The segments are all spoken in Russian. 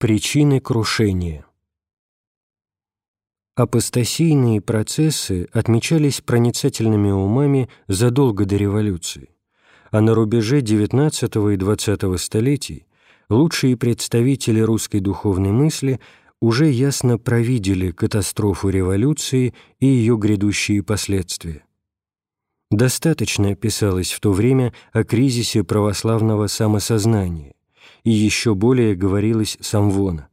Причины крушения Апостасийные процессы отмечались проницательными умами задолго до революции, а на рубеже XIX и XX столетий лучшие представители русской духовной мысли уже ясно провидели катастрофу революции и ее грядущие последствия. Достаточно писалось в то время о кризисе православного самосознания, и еще более говорилось самвона.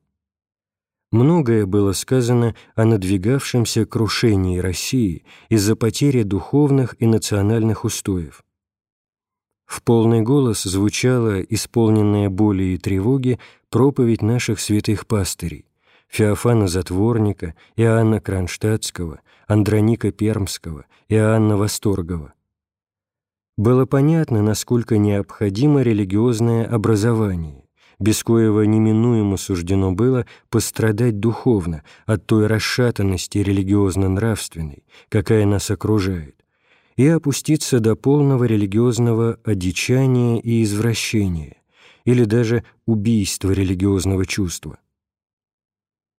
Многое было сказано о надвигавшемся крушении России из-за потери духовных и национальных устоев. В полный голос звучала исполненная боли и тревоги проповедь наших святых пастырей Феофана Затворника, Иоанна Кронштадтского, Андроника Пермского, Иоанна Восторгова. Было понятно, насколько необходимо религиозное образование, без коего неминуемо суждено было пострадать духовно от той расшатанности религиозно-нравственной, какая нас окружает, и опуститься до полного религиозного одичания и извращения, или даже убийства религиозного чувства.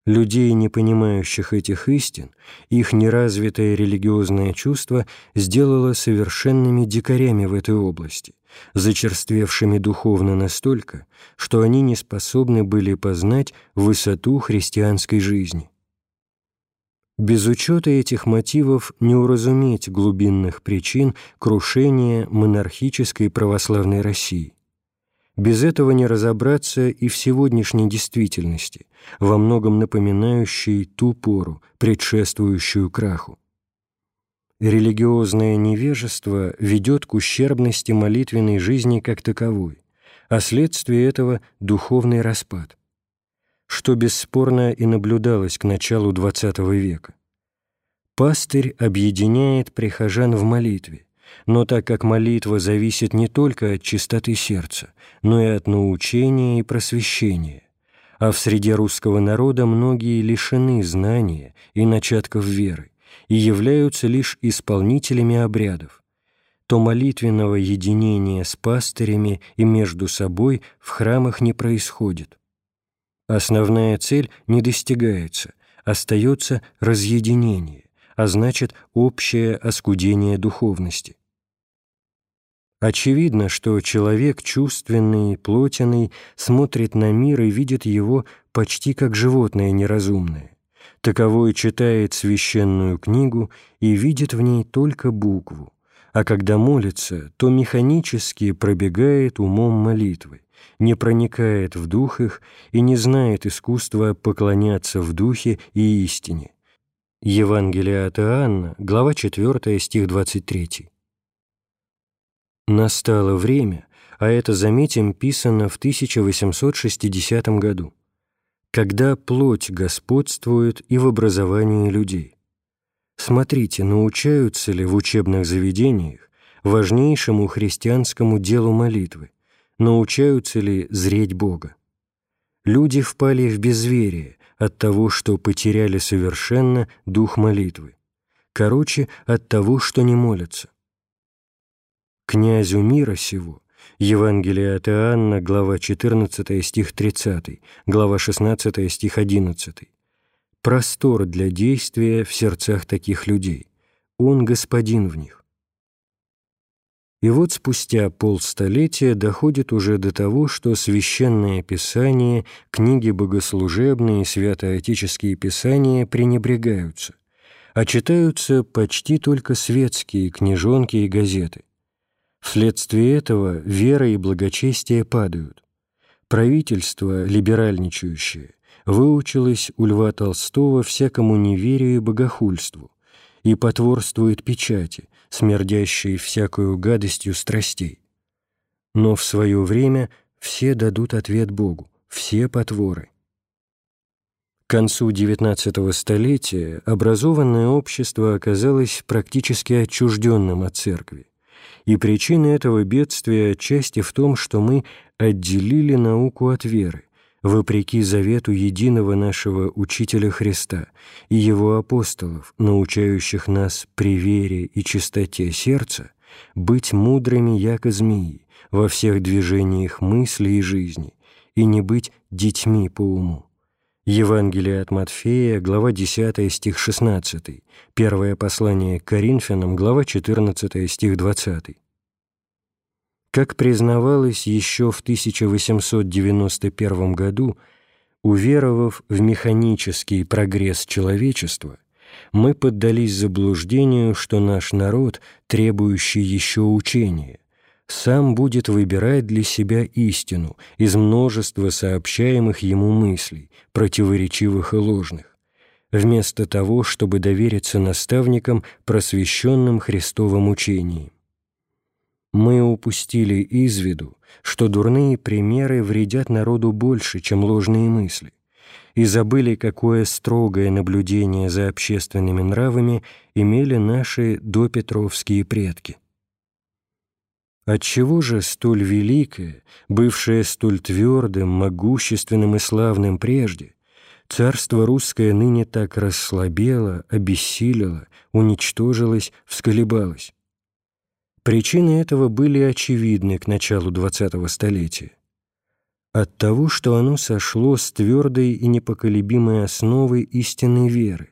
Людей, не понимающих этих истин, их неразвитое религиозное чувство сделало совершенными дикарями в этой области, зачерствевшими духовно настолько, что они не способны были познать высоту христианской жизни. Без учета этих мотивов не уразуметь глубинных причин крушения монархической православной России. Без этого не разобраться и в сегодняшней действительности, во многом напоминающей ту пору, предшествующую краху. Религиозное невежество ведет к ущербности молитвенной жизни как таковой, а следствие этого – духовный распад, что бесспорно и наблюдалось к началу XX века. Пастырь объединяет прихожан в молитве, но так как молитва зависит не только от чистоты сердца, но и от научения и просвещения, а в среде русского народа многие лишены знания и начатков веры и являются лишь исполнителями обрядов, то молитвенного единения с пастырями и между собой в храмах не происходит. Основная цель не достигается, остается разъединение, а значит общее оскудение духовности. Очевидно, что человек чувственный, плотяный, смотрит на мир и видит его почти как животное неразумное. Таковой читает священную книгу и видит в ней только букву, а когда молится, то механически пробегает умом молитвы, не проникает в дух их и не знает искусства поклоняться в духе и истине. Евангелие от Иоанна, глава 4, стих 23. Настало время, а это, заметим, писано в 1860 году, когда плоть господствует и в образовании людей. Смотрите, научаются ли в учебных заведениях важнейшему христианскому делу молитвы, научаются ли зреть Бога. Люди впали в безверие от того, что потеряли совершенно дух молитвы, короче, от того, что не молятся князю мира сего, Евангелие от Иоанна, глава 14, стих 30, глава 16, стих 11. Простор для действия в сердцах таких людей. Он господин в них. И вот спустя полстолетия доходит уже до того, что священное писание, книги богослужебные, святоотеческие писания пренебрегаются, а читаются почти только светские книжонки и газеты – Вследствие этого вера и благочестие падают. Правительство, либеральничающее, выучилось у Льва Толстого всякому неверию и богохульству и потворствует печати, смердящей всякую гадостью страстей. Но в свое время все дадут ответ Богу, все потворы. К концу XIX столетия образованное общество оказалось практически отчужденным от церкви и причина этого бедствия отчасти в том, что мы отделили науку от веры, вопреки завету единого нашего Учителя Христа и Его апостолов, научающих нас при вере и чистоте сердца быть мудрыми, яко змеи, во всех движениях мысли и жизни, и не быть детьми по уму. Евангелие от Матфея, глава 10, стих 16, первое послание к Коринфянам, глава 14, стих 20. Как признавалось еще в 1891 году, уверовав в механический прогресс человечества, мы поддались заблуждению, что наш народ, требующий еще учения, сам будет выбирать для себя истину из множества сообщаемых ему мыслей, противоречивых и ложных, вместо того, чтобы довериться наставникам, просвещенным Христовым учением. Мы упустили из виду, что дурные примеры вредят народу больше, чем ложные мысли, и забыли, какое строгое наблюдение за общественными нравами имели наши допетровские предки. Отчего же столь великое, бывшее столь твердым, могущественным и славным прежде, царство русское ныне так расслабело, обессилило, уничтожилось, всколебалось? Причины этого были очевидны к началу XX столетия. От того, что оно сошло с твердой и непоколебимой основы истинной веры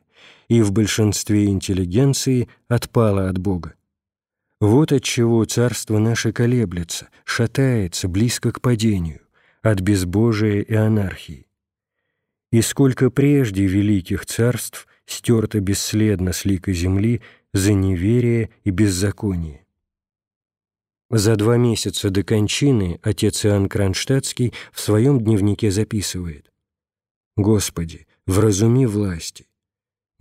и в большинстве интеллигенции отпало от Бога. Вот отчего царство наше колеблется, шатается, близко к падению, от безбожия и анархии. И сколько прежде великих царств стерто бесследно с лика земли за неверие и беззаконие. За два месяца до кончины отец Иоанн Кронштадтский в своем дневнике записывает «Господи, вразуми власти!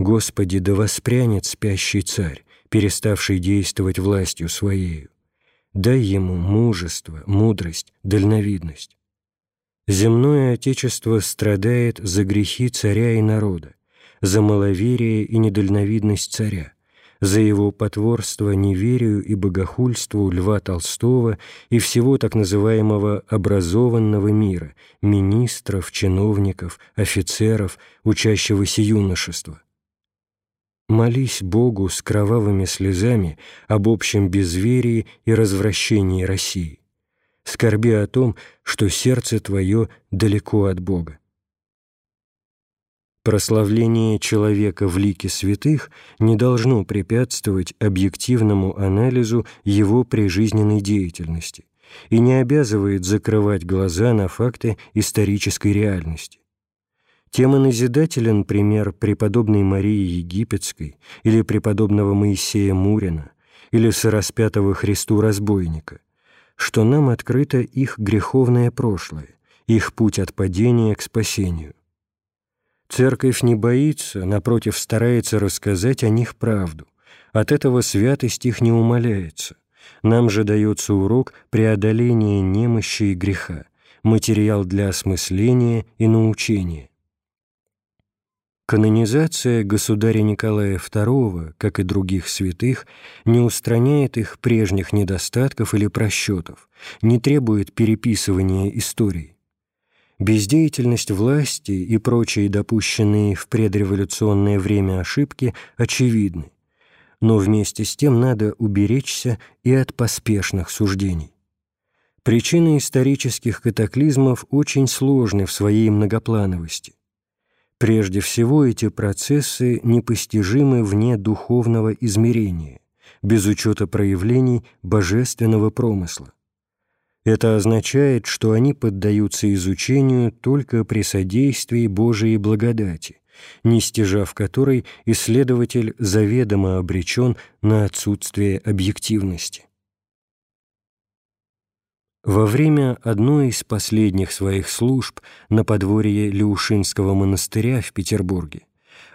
Господи, да воспрянет спящий царь, переставший действовать властью Своею. Дай ему мужество, мудрость, дальновидность. Земное Отечество страдает за грехи царя и народа, за маловерие и недальновидность царя, за его потворство неверию и богохульству Льва Толстого и всего так называемого образованного мира, министров, чиновников, офицеров, учащегося юношества. Молись Богу с кровавыми слезами об общем безверии и развращении России. Скорби о том, что сердце твое далеко от Бога. Прославление человека в лике святых не должно препятствовать объективному анализу его прижизненной деятельности и не обязывает закрывать глаза на факты исторической реальности. Тем и назидателен пример преподобной Марии Египетской или преподобного Моисея Мурина или сораспятого Христу разбойника, что нам открыто их греховное прошлое, их путь от падения к спасению. Церковь не боится, напротив, старается рассказать о них правду. От этого святость их не умаляется. Нам же дается урок преодоления немощи и греха, материал для осмысления и научения. Канонизация государя Николая II, как и других святых, не устраняет их прежних недостатков или просчетов, не требует переписывания истории. Бездеятельность власти и прочие допущенные в предреволюционное время ошибки очевидны, но вместе с тем надо уберечься и от поспешных суждений. Причины исторических катаклизмов очень сложны в своей многоплановости. Прежде всего, эти процессы непостижимы вне духовного измерения, без учета проявлений божественного промысла. Это означает, что они поддаются изучению только при содействии Божией благодати, не стяжав которой исследователь заведомо обречен на отсутствие объективности. Во время одной из последних своих служб на подворье Люшинского монастыря в Петербурге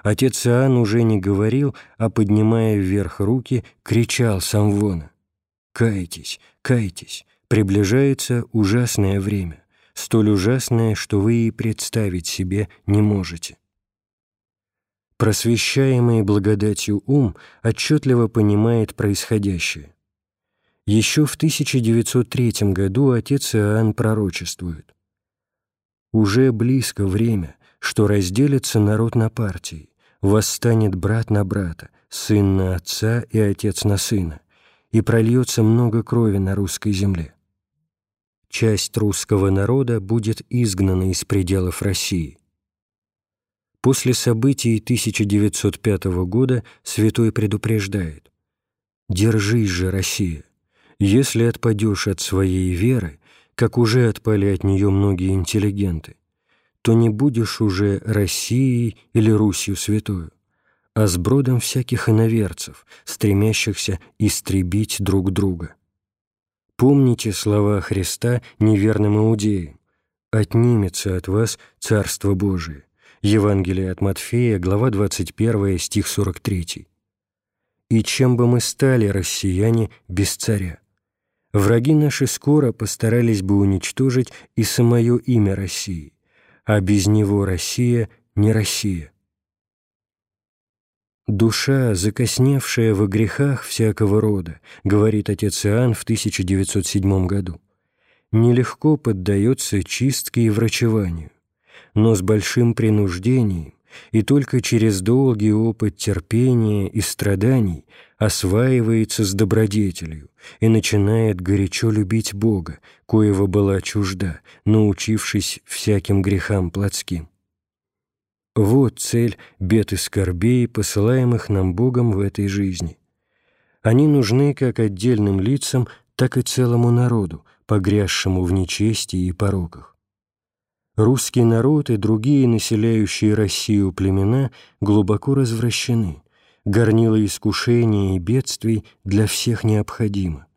отец Иоанн уже не говорил, а, поднимая вверх руки, кричал сам вон: «Кайтесь, кайтесь, приближается ужасное время, столь ужасное, что вы и представить себе не можете». Просвещаемый благодатью ум отчетливо понимает происходящее. Еще в 1903 году отец Иоанн пророчествует. «Уже близко время, что разделится народ на партии, восстанет брат на брата, сын на отца и отец на сына, и прольется много крови на русской земле. часть русского народа будет изгнана из пределов России. После событий 1905 года святой предупреждает «Держись же, Россия, если отпадешь от своей веры, как уже отпали от нее многие интеллигенты, то не будешь уже Россией или Русью святою, а с бродом всяких иноверцев, стремящихся истребить друг друга. Помните слова Христа неверным иудеям «Отнимется от вас Царство Божие». Евангелие от Матфея, глава 21, стих 43. «И чем бы мы стали, россияне, без царя? Враги наши скоро постарались бы уничтожить и самое имя России, а без него Россия не Россия». «Душа, закосневшая во грехах всякого рода», говорит отец Иоанн в 1907 году, нелегко поддается чистке и врачеванию, но с большим принуждением и только через долгий опыт терпения и страданий осваивается с добродетелью и начинает горячо любить Бога, коего была чужда, научившись всяким грехам плотским. Вот цель бед и скорбей, посылаемых нам Богом в этой жизни. Они нужны как отдельным лицам, так и целому народу, погрязшему в нечестии и пороках. Русский народ и другие населяющие Россию племена глубоко развращены, горнило искушений и бедствий для всех необходимо.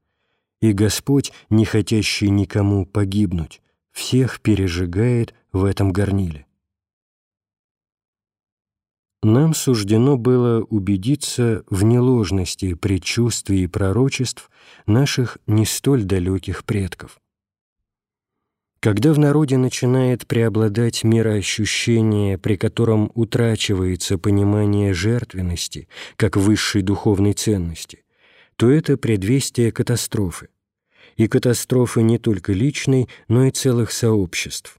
И Господь, не хотящий никому погибнуть, всех пережигает в этом горниле нам суждено было убедиться в неложности предчувствий и пророчеств наших не столь далеких предков. Когда в народе начинает преобладать мироощущение, при котором утрачивается понимание жертвенности как высшей духовной ценности, то это предвестие катастрофы. И катастрофы не только личной, но и целых сообществ.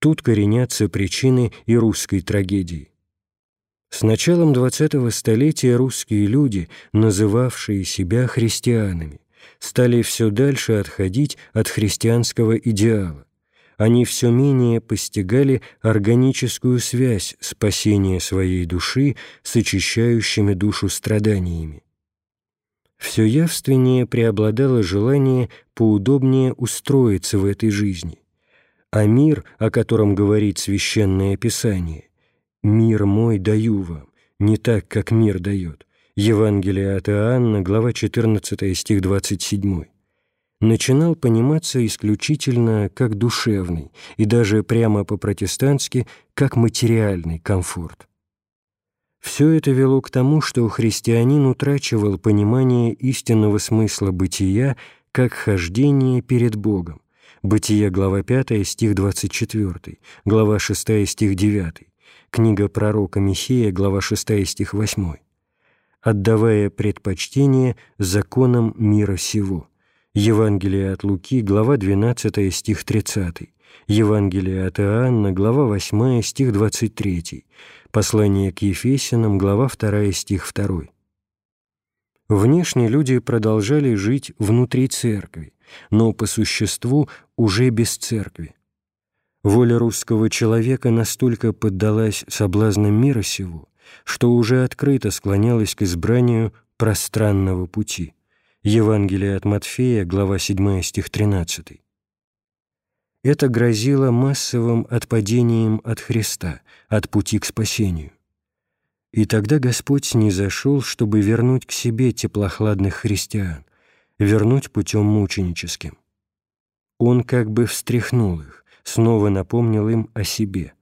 Тут коренятся причины и русской трагедии. С началом XX столетия русские люди, называвшие себя христианами, стали все дальше отходить от христианского идеала. Они все менее постигали органическую связь спасения своей души с очищающими душу страданиями. Все явственнее преобладало желание поудобнее устроиться в этой жизни, а мир, о котором говорит Священное Писание, «Мир мой даю вам, не так, как мир дает». Евангелие от Иоанна, глава 14, стих 27. Начинал пониматься исключительно как душевный и даже прямо по-протестантски как материальный комфорт. Все это вело к тому, что христианин утрачивал понимание истинного смысла бытия как хождение перед Богом. Бытие, глава 5, стих 24, глава 6, стих 9, Книга пророка Михея, глава 6, стих 8. «Отдавая предпочтение законам мира сего». Евангелие от Луки, глава 12, стих 30. Евангелие от Иоанна, глава 8, стих 23. Послание к Ефесянам, глава 2, стих 2. Внешне люди продолжали жить внутри церкви, но по существу уже без церкви. Воля русского человека настолько поддалась соблазнам мира сего, что уже открыто склонялась к избранию пространного пути. Евангелие от Матфея, глава 7, стих 13. Это грозило массовым отпадением от Христа, от пути к спасению. И тогда Господь снизошел, чтобы вернуть к себе теплохладных христиан, вернуть путем мученическим. Он как бы встряхнул их, снова напомнил им о себе,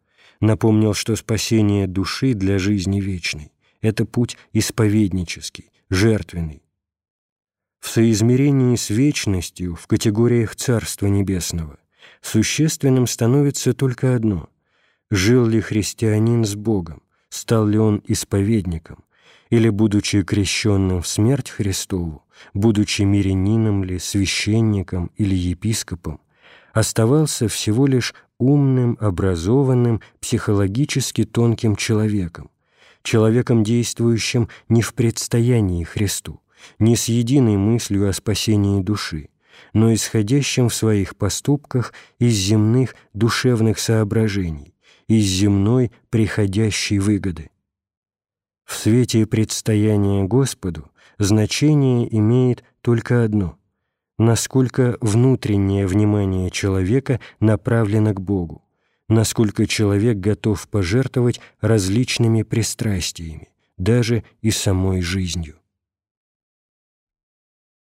напомнил, что спасение души для жизни вечной — это путь исповеднический, жертвенный. В соизмерении с вечностью в категориях Царства Небесного существенным становится только одно — жил ли христианин с Богом, стал ли он исповедником, или, будучи крещенным в смерть Христову, будучи мирянином ли, священником или епископом, оставался всего лишь умным, образованным, психологически тонким человеком, человеком, действующим не в предстоянии Христу, не с единой мыслью о спасении души, но исходящим в своих поступках из земных душевных соображений, из земной приходящей выгоды. В свете предстояния Господу значение имеет только одно – насколько внутреннее внимание человека направлено к Богу, насколько человек готов пожертвовать различными пристрастиями, даже и самой жизнью.